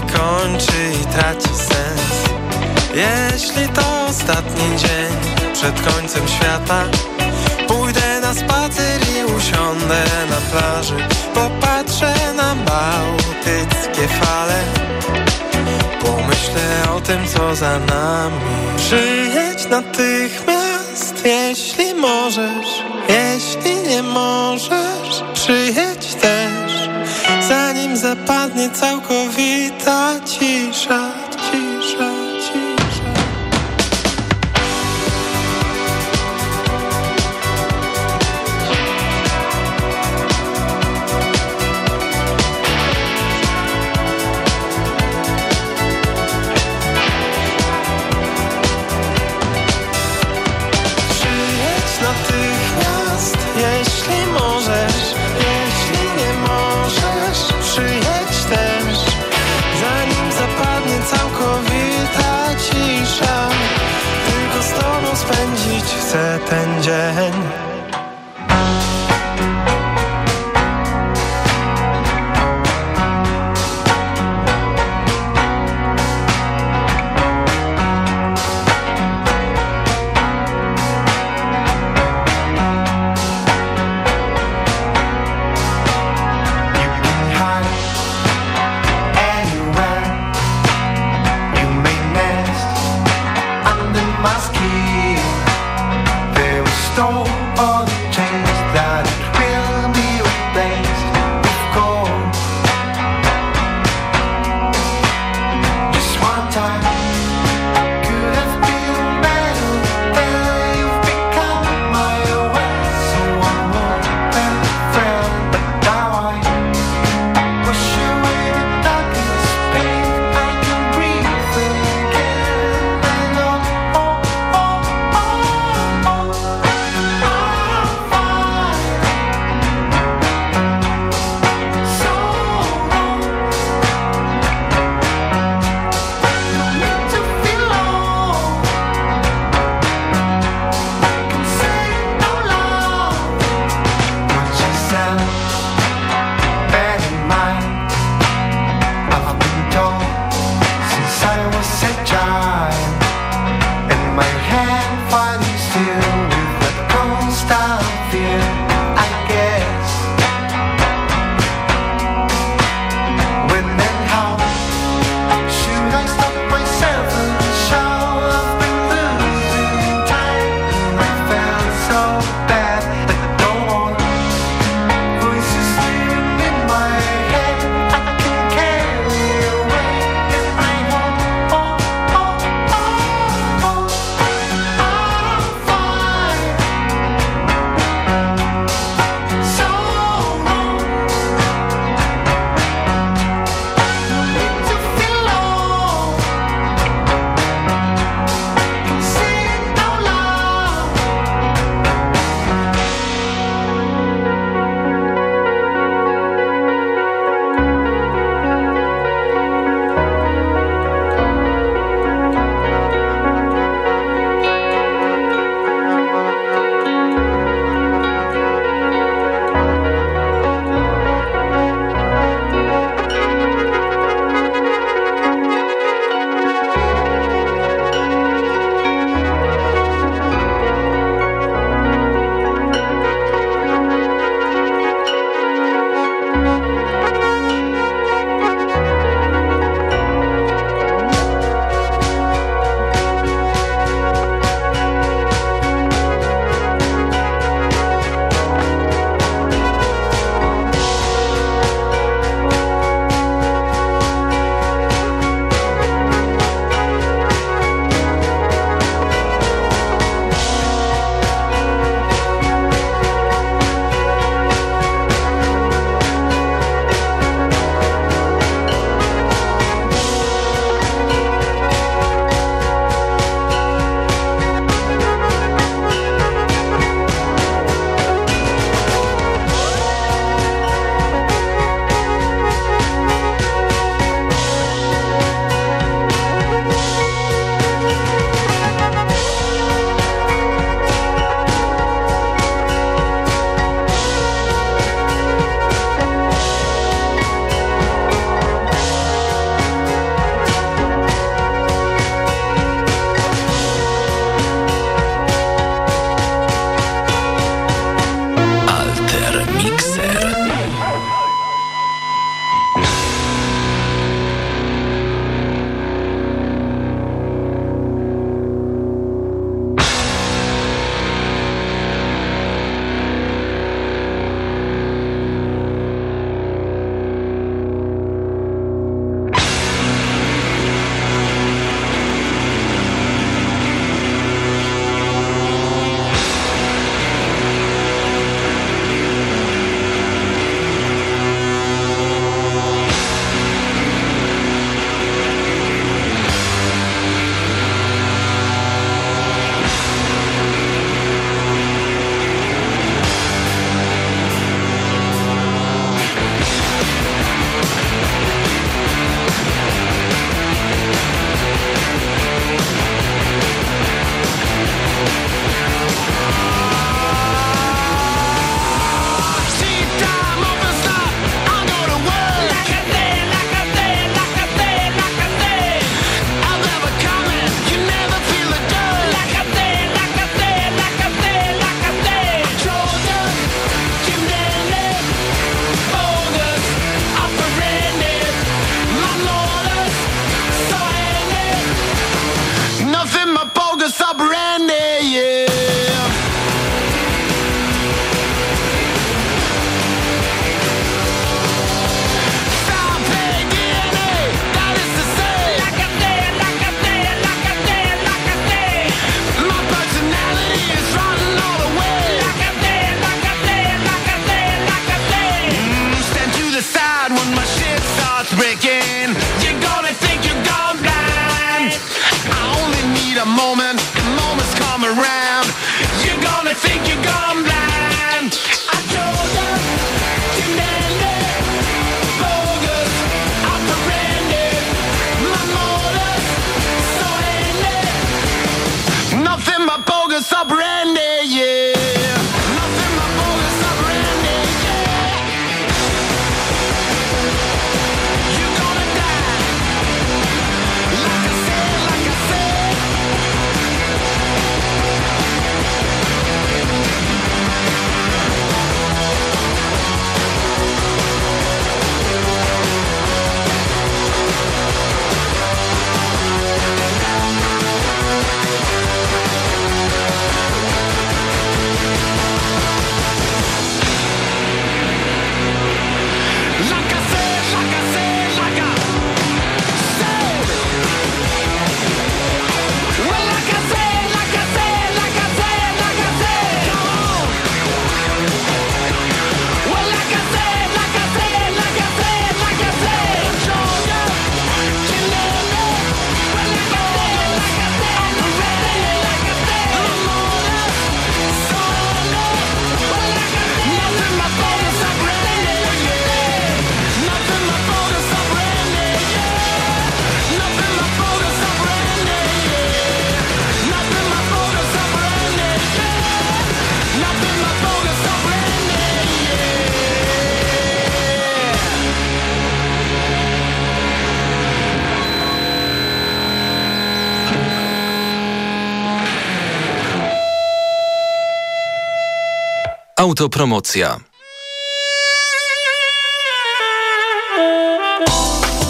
kończy i traci sens. Jeśli to ostatni dzień przed końcem świata Pójdę na spacer i usiądę na plaży. Popatrzę na bałtyckie fale. Pomyślę o tym, co za nami. Przyjedź natychmiast, jeśli możesz. Jeśli nie możesz, przyjedź też zapadnie całkowita cisza, spędzić chcę ten dzień. Autopromocja.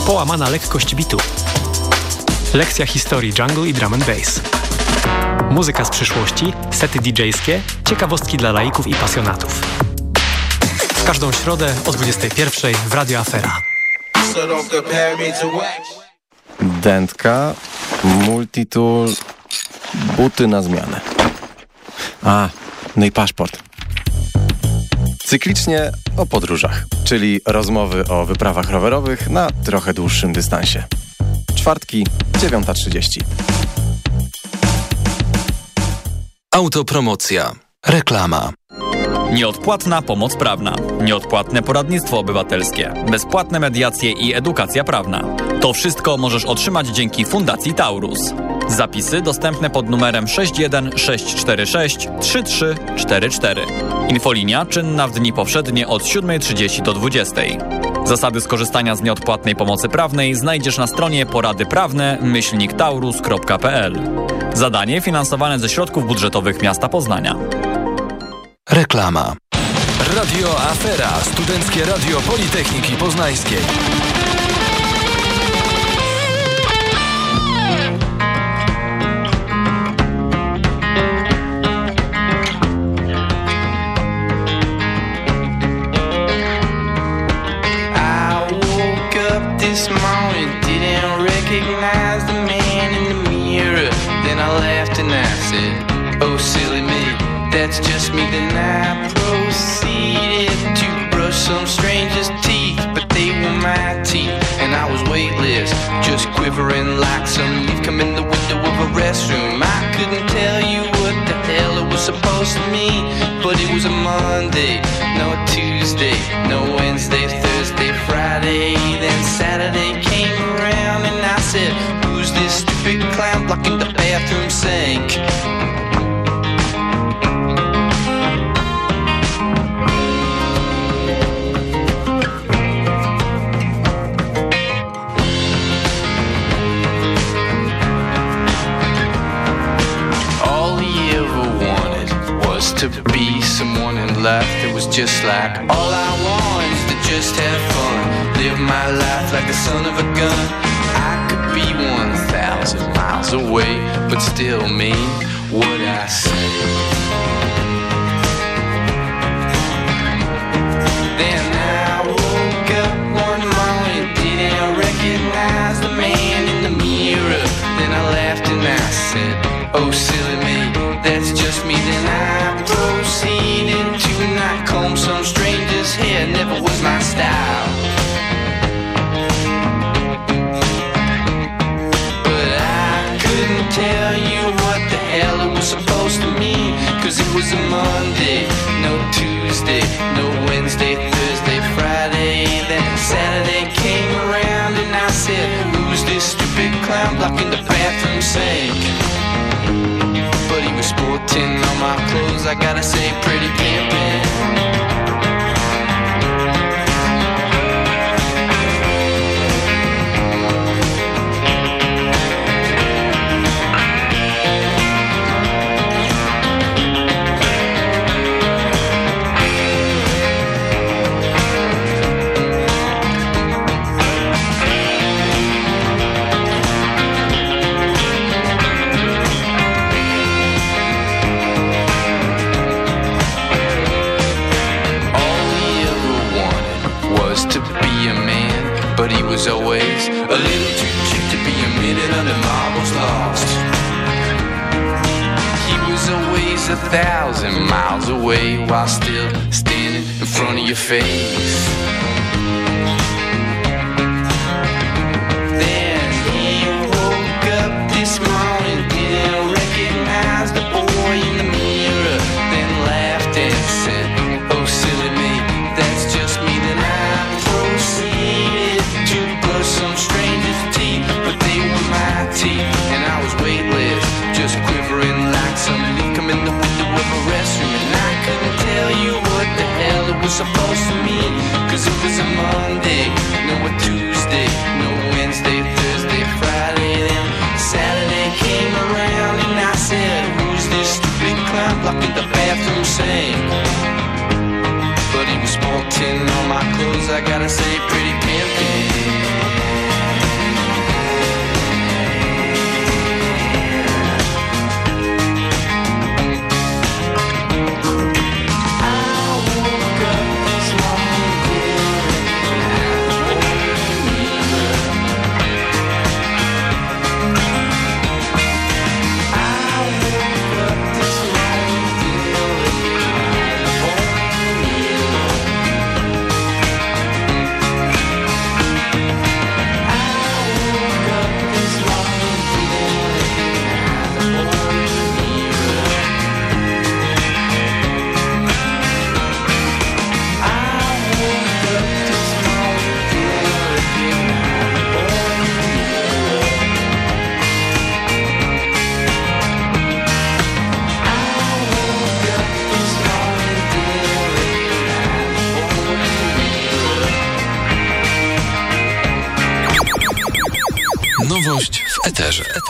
Połamana lekkość bitu. Lekcja historii jungle i drum and bass. Muzyka z przyszłości, sety DJ-skie, ciekawostki dla laików i pasjonatów. W każdą środę o 21 w Radio Afera. Dętka, multitool, buty na zmianę. A, no i paszport. Cyklicznie o podróżach, czyli rozmowy o wyprawach rowerowych na trochę dłuższym dystansie. Czwartki, 9.30. Autopromocja. Reklama. Nieodpłatna pomoc prawna, nieodpłatne poradnictwo obywatelskie, bezpłatne mediacje i edukacja prawna. To wszystko możesz otrzymać dzięki Fundacji Taurus. Zapisy dostępne pod numerem 61 3344. Infolinia czynna w dni powszednie od 7.30 do 20.00. Zasady skorzystania z nieodpłatnej pomocy prawnej znajdziesz na stronie poradyprawne myślniktaurus.pl. Zadanie finansowane ze środków budżetowych miasta Poznania. Reklama. Radio Afera, Studenckie Radio Politechniki Poznańskiej. this morning didn't recognize the man in the mirror. Then I laughed and I said, Oh, silly that's just me. Then I proceeded to brush some stranger's teeth, but they were my teeth, and I was weightless, just quivering like some leaf come in the window of a restroom. I couldn't tell you what the hell it was supposed to mean, but it was a Monday, no Tuesday, no Wednesday, Thursday, Friday, then Saturday came around, and I said, Who's this stupid clown blocking the bathroom sink? In life was just like all I want is to just have fun, live my life like the son of a gun. I could be one thousand miles away, but still mean what I say. Then I woke up one morning, didn't recognize the man in the mirror. Then I laughed and I said, Oh, silly me, that's just me. Then I proceeded to not comb some stranger's hair. Never was my style. But I couldn't tell you what the hell it was supposed to mean. Cause it was a Monday, no Tuesday, no Wednesday, Thursday, Friday. Then Saturday came around and I said, Who's this stupid clown blocking the bathroom sink? Sporting all my clothes, I gotta say, pretty pimpin'. A thousand miles away while still standing in front of your face. supposed to mean Cause if it's a Monday, no a Tuesday, no Wednesday, Thursday, Friday Then Saturday came around and I said Who's this stupid clown blocking the bathroom sink? But he was bolting all my clothes, I gotta say pretty pimpin'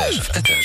Attache. Attache.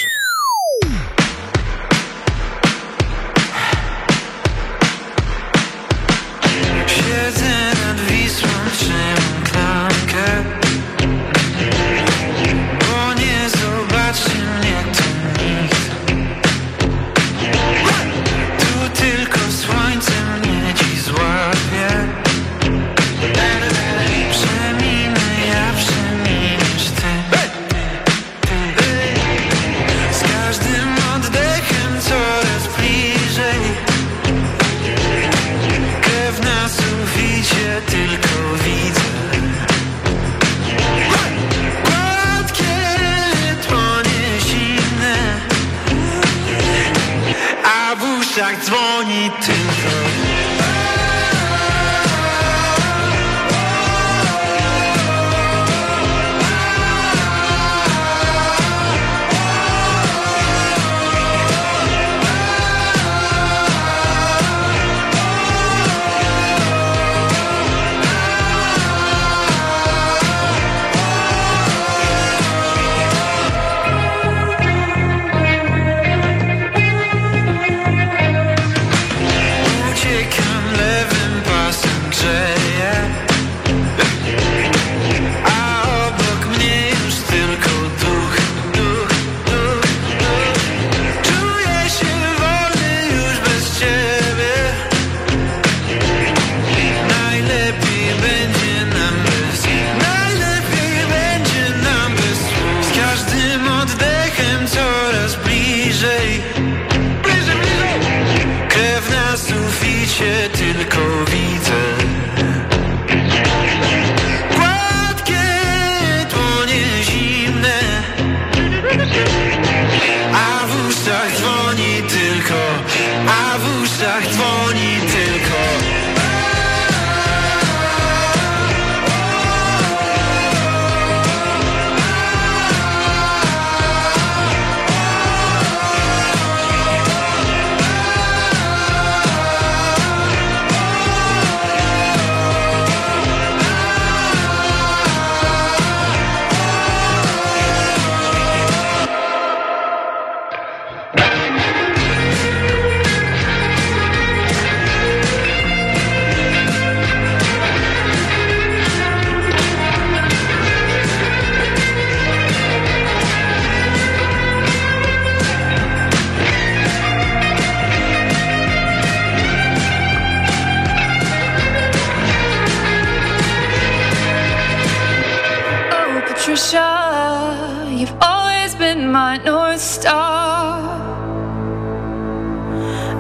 Patricia, you've always been my North Star.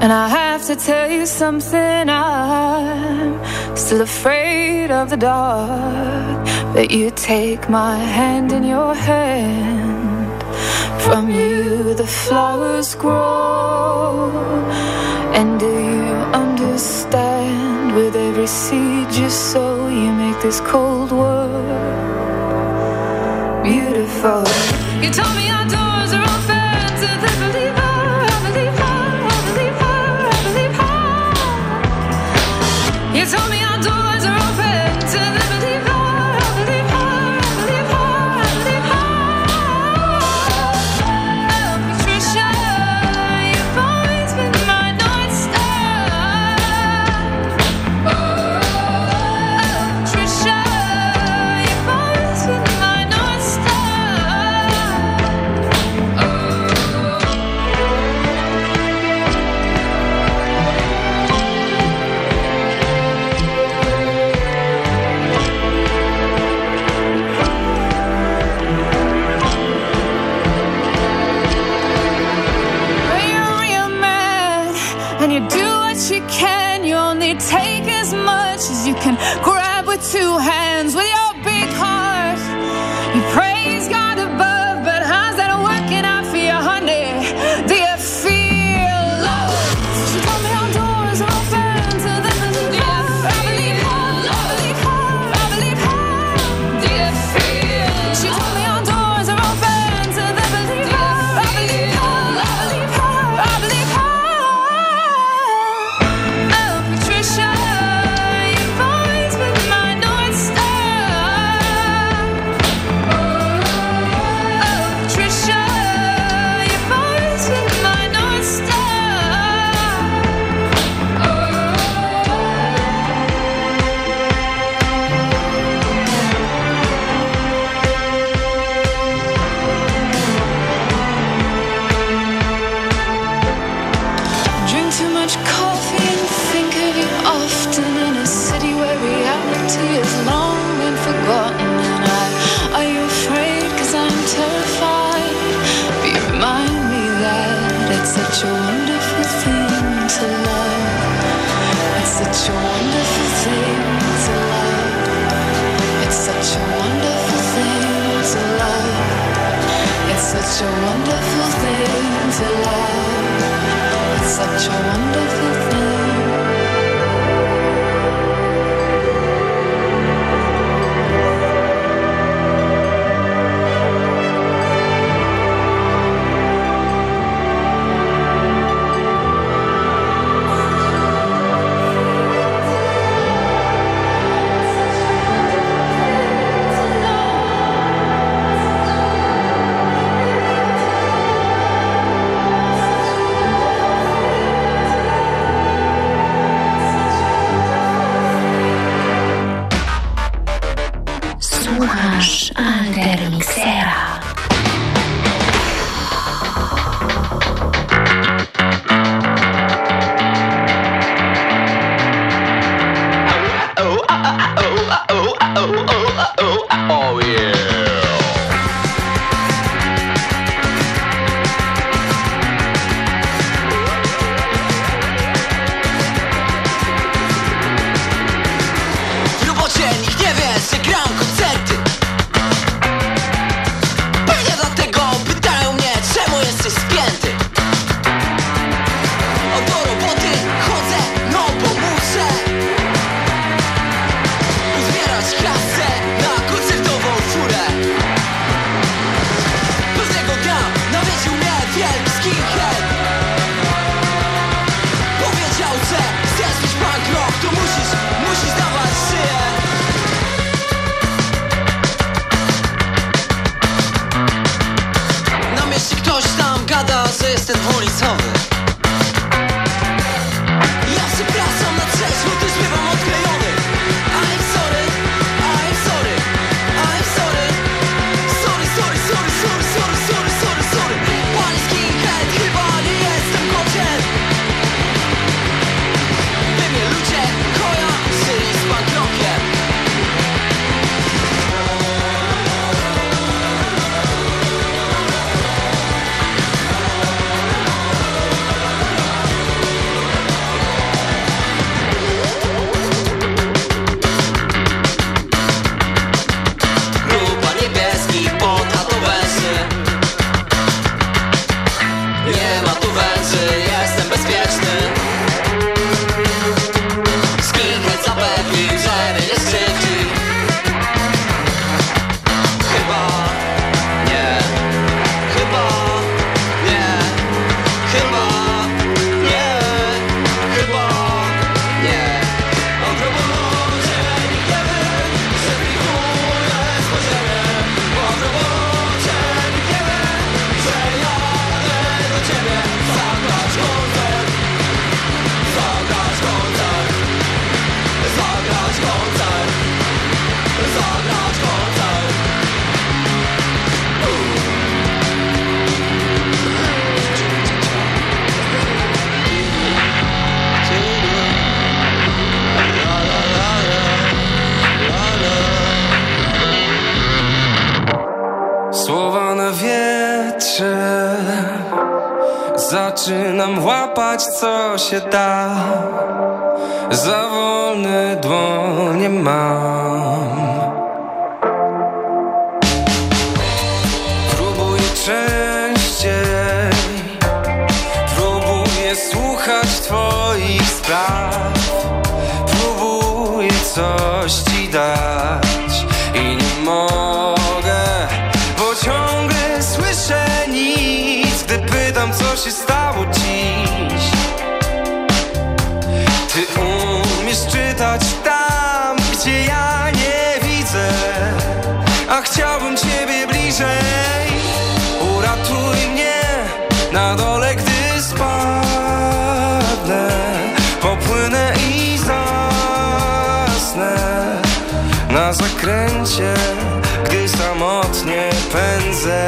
And I have to tell you something, I'm still afraid of the dark. But you take my hand in your hand, from you the flowers grow. And do you understand? With every seed you sow, you make this cold world you told me I don't. Co się gdy samotnie pędzę.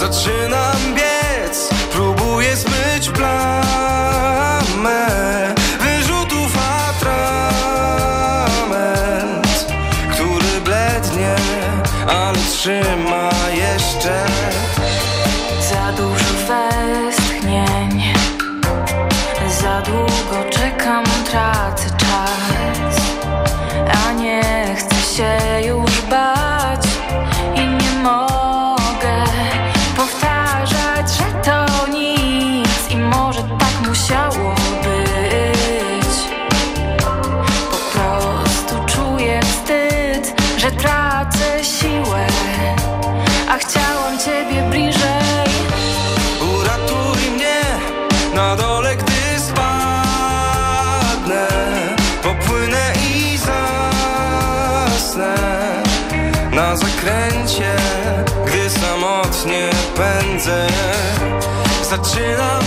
Zaczynam biec, próbuję zmyć plamę. Wyrzutów atrament, który blednie, ale trzyma jeszcze. Za dużo westchnień, za długo czekam, tracę 知道。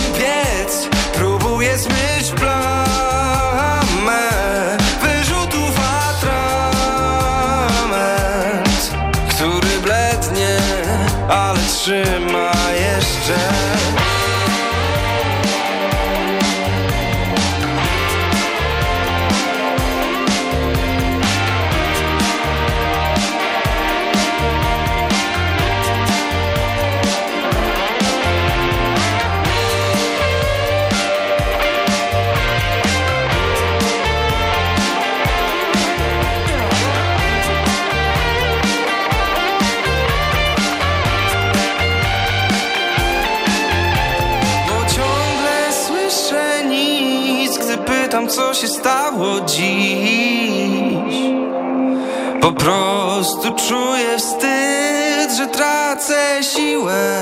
Po prostu czuję wstyd, że tracę siłę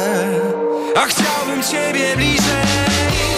A chciałbym Ciebie bliżej.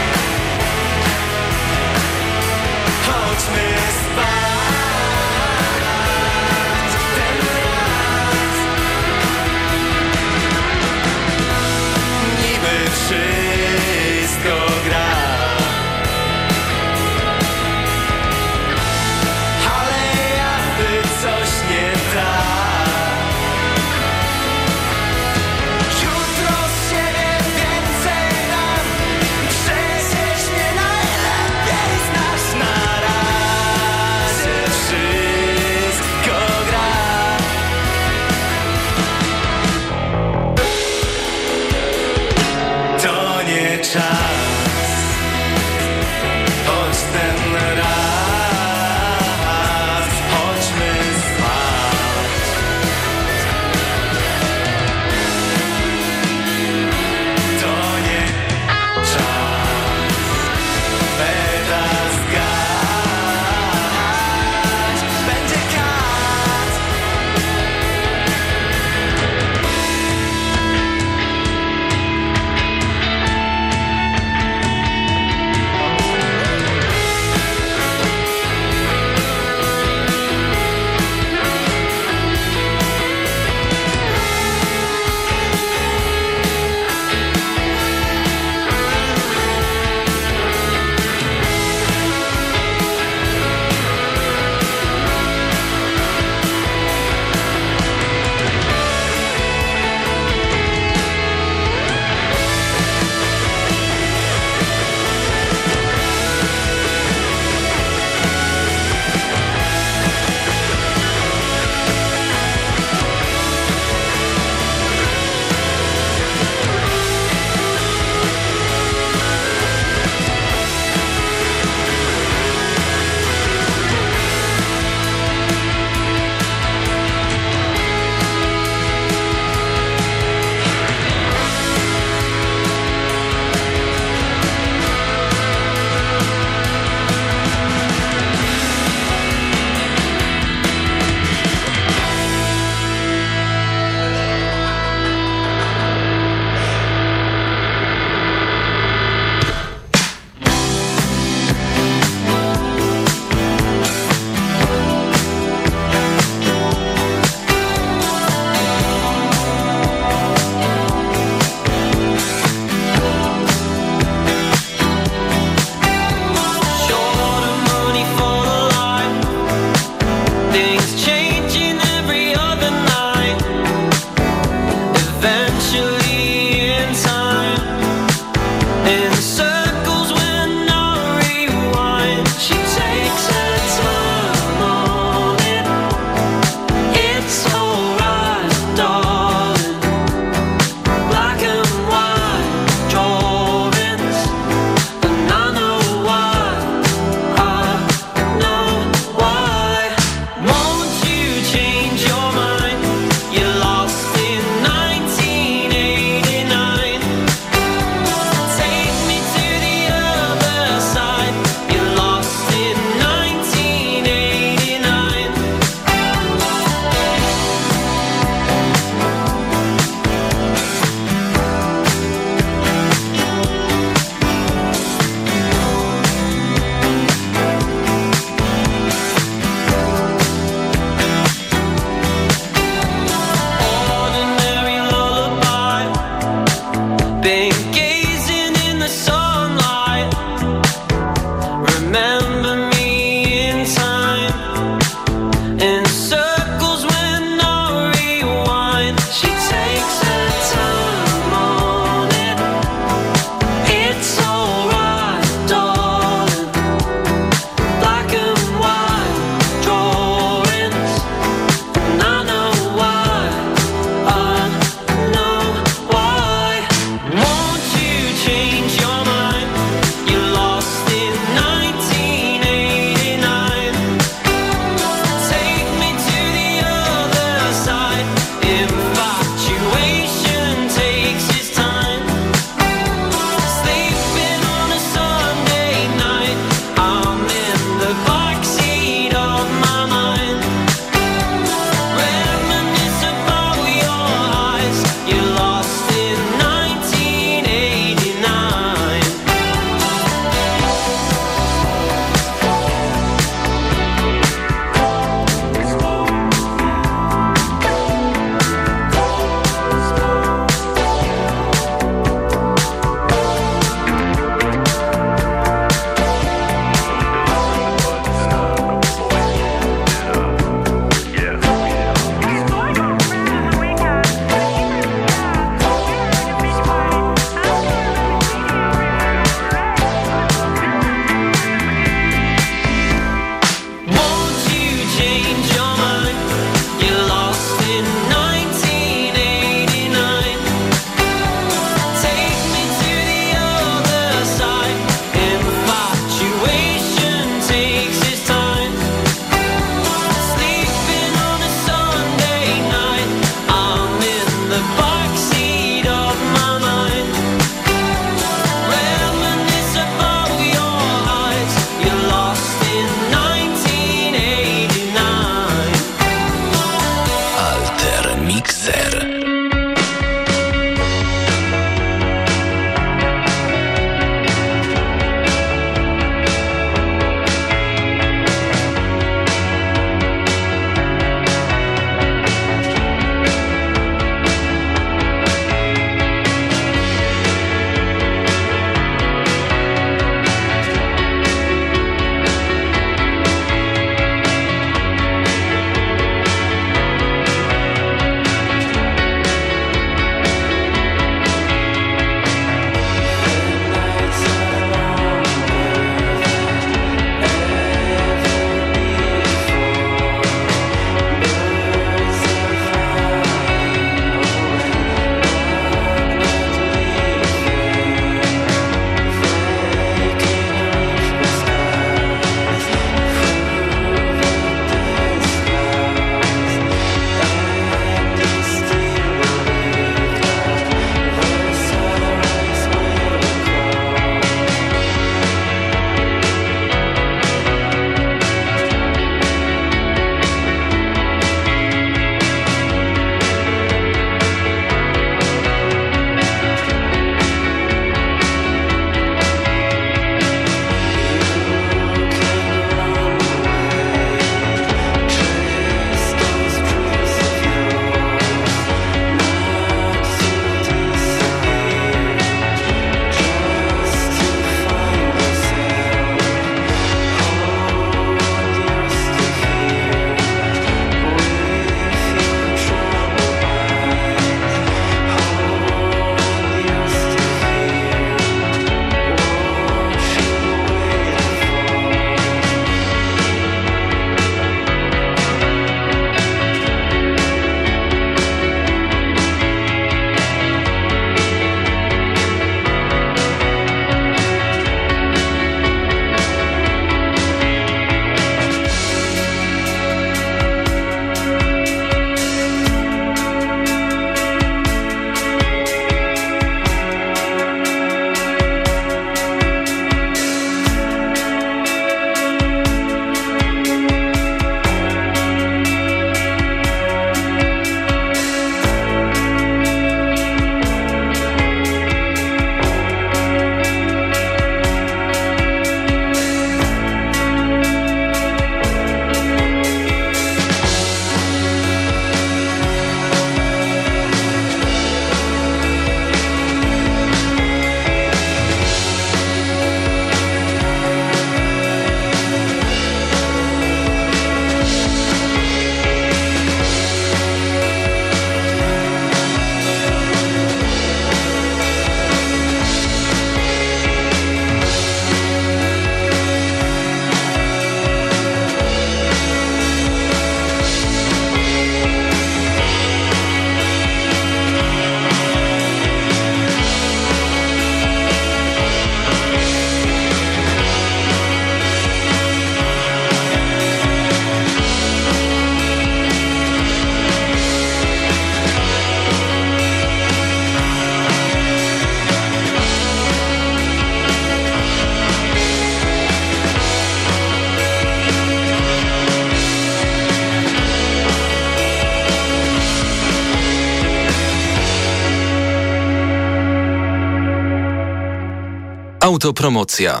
Autopromocja.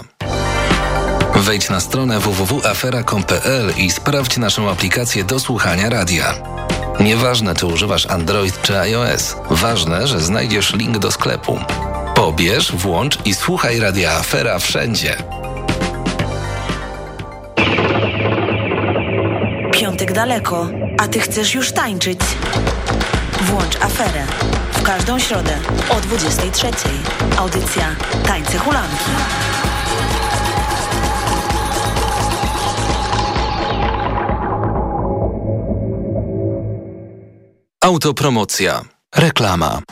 Wejdź na stronę www.afera.com.pl i sprawdź naszą aplikację do słuchania radia. Nieważne, czy używasz Android czy iOS, ważne, że znajdziesz link do sklepu. Pobierz, włącz i słuchaj radia Afera wszędzie. Piątek daleko, a ty chcesz już tańczyć. Włącz aferę. W każdą środę o 23.00. Audycja Tańce Hulanki. Autopromocja. Reklama.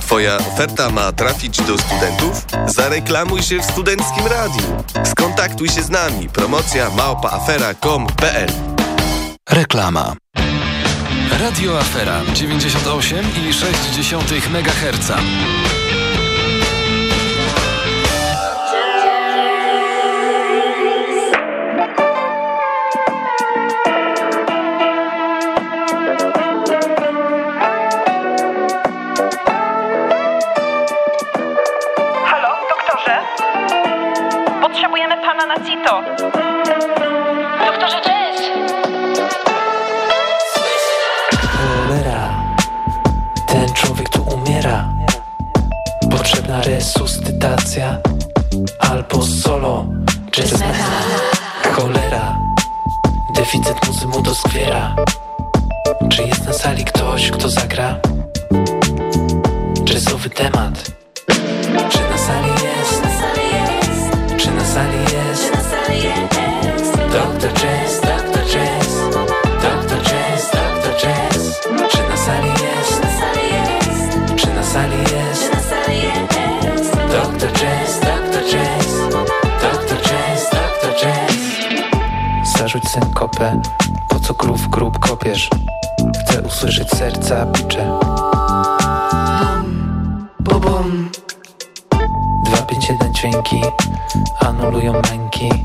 Twoja oferta ma trafić do studentów? Zareklamuj się w Studenckim Radiu. Skontaktuj się z nami. Promocja małpaafera.com.pl Reklama. Radio Afera 98,6 MHz. Halo, doktorze? Potrzebujemy pana na CITO. Resuscytacja albo solo jazz metal. Cholera, deficyt muzy mu doskwiera. Po co grób grób kopiesz? Chcę usłyszeć serca bicze. Bum. 251 dźwięki anulują męki.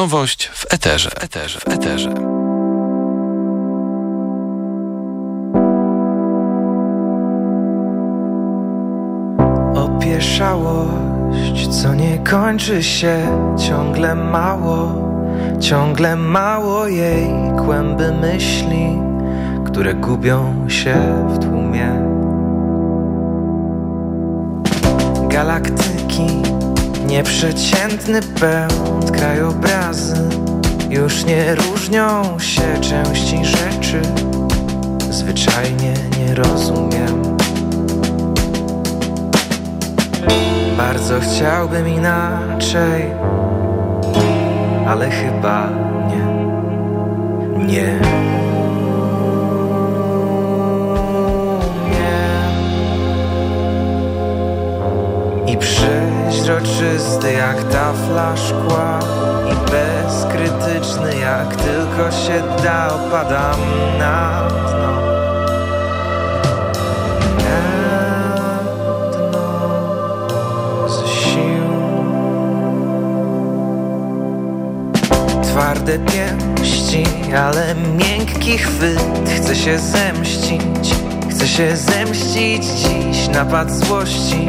Nowość w eterze, w eterze, w eterze. Opieszałość, co nie kończy się, ciągle mało, ciągle mało jej kłęby myśli, które gubią się w tłumie. Galaktyki, nieprzeciętny pęd, krajobrazy już nie różnią się części rzeczy, zwyczajnie nie rozumiem. Bardzo chciałbym inaczej, ale chyba nie, nie. I przeźroczysty jak tafla szkła I bezkrytyczny jak tylko się da. Opadam na dno. Na dno z sił. Twarde pięści, ale miękki chwyt. Chce się zemścić, chce się zemścić. Dziś Napad złości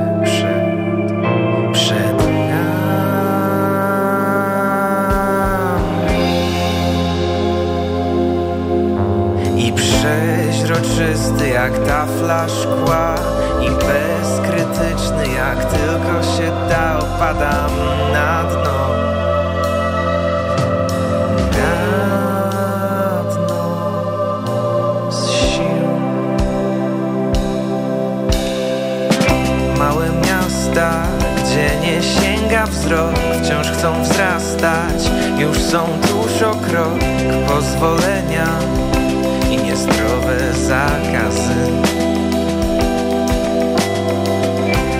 przeźroczysty jak tafla szkła I bezkrytyczny jak tylko się da Opadam na dno. Na dno z sił. Małe miasta, gdzie nie sięga wzrok Wciąż chcą wzrastać, już są tuż o krok Pozwolenia i niezdrowe zakazy.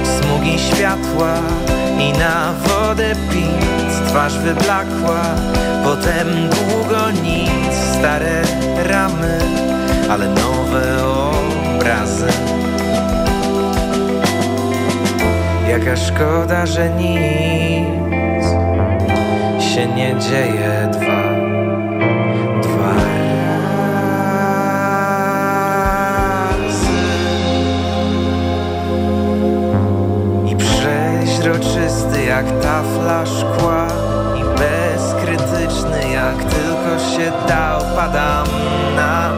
Smugi światła i na wodę pic Twarz wyblakła, potem długo nic Stare ramy, ale nowe obrazy. Jaka szkoda, że nic się nie dzieje dwa przeźroczysty jak tafla szkła I bezkrytyczny jak tylko się da. Opadam na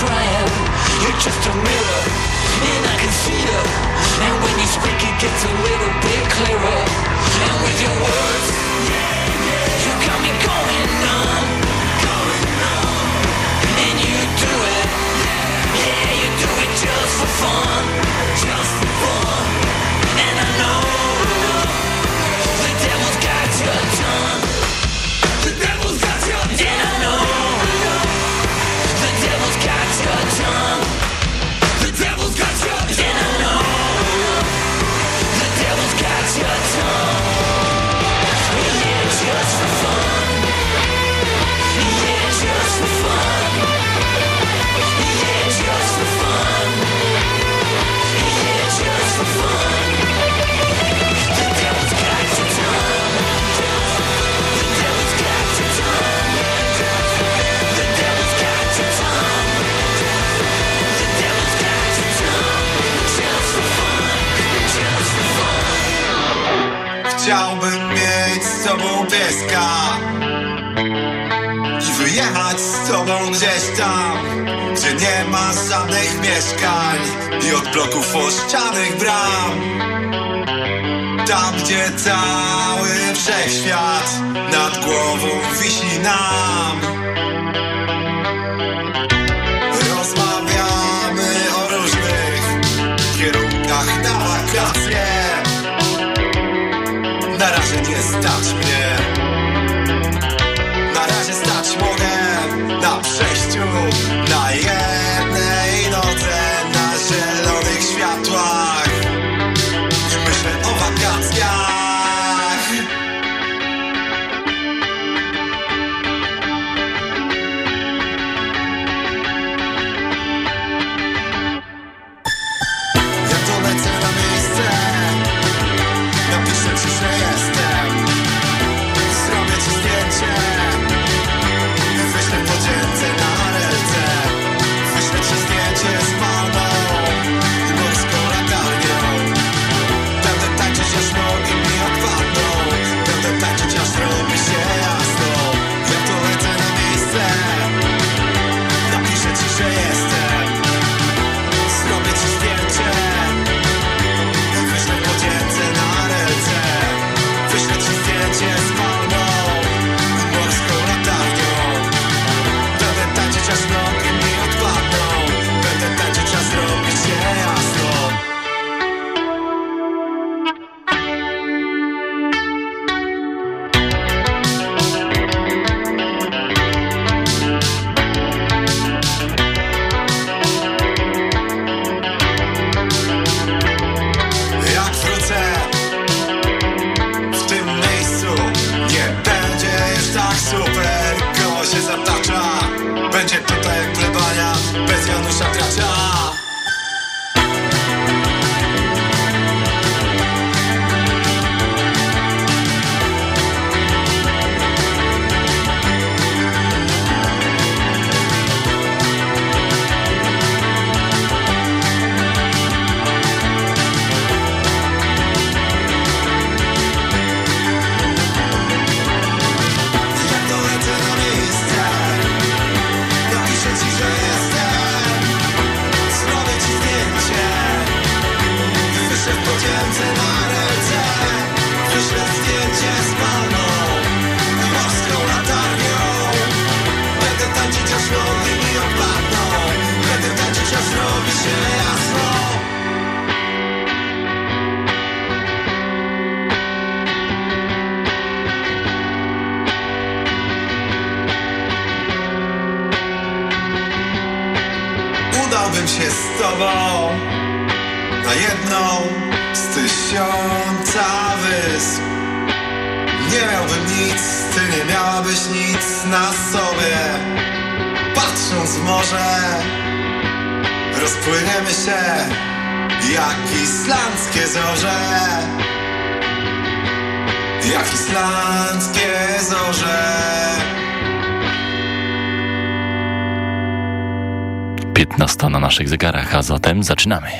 crying You're just a mirror And I can see you. And when you speak it gets a little bit clearer And with your words. You got me going numb And you do it Yeah, you do it just for fun Just for fun And I know The devil's got your tongue Chciałbym mieć z sobą pieska I wyjechać z tobą gdzieś tam Gdzie nie ma żadnych mieszkań I od bloków oszczanych bram. Tam gdzie cały wszechświat Nad głową wisi nam. stać mnie. Na razie stać mogę. Na zegarach, a zatem zaczynamy.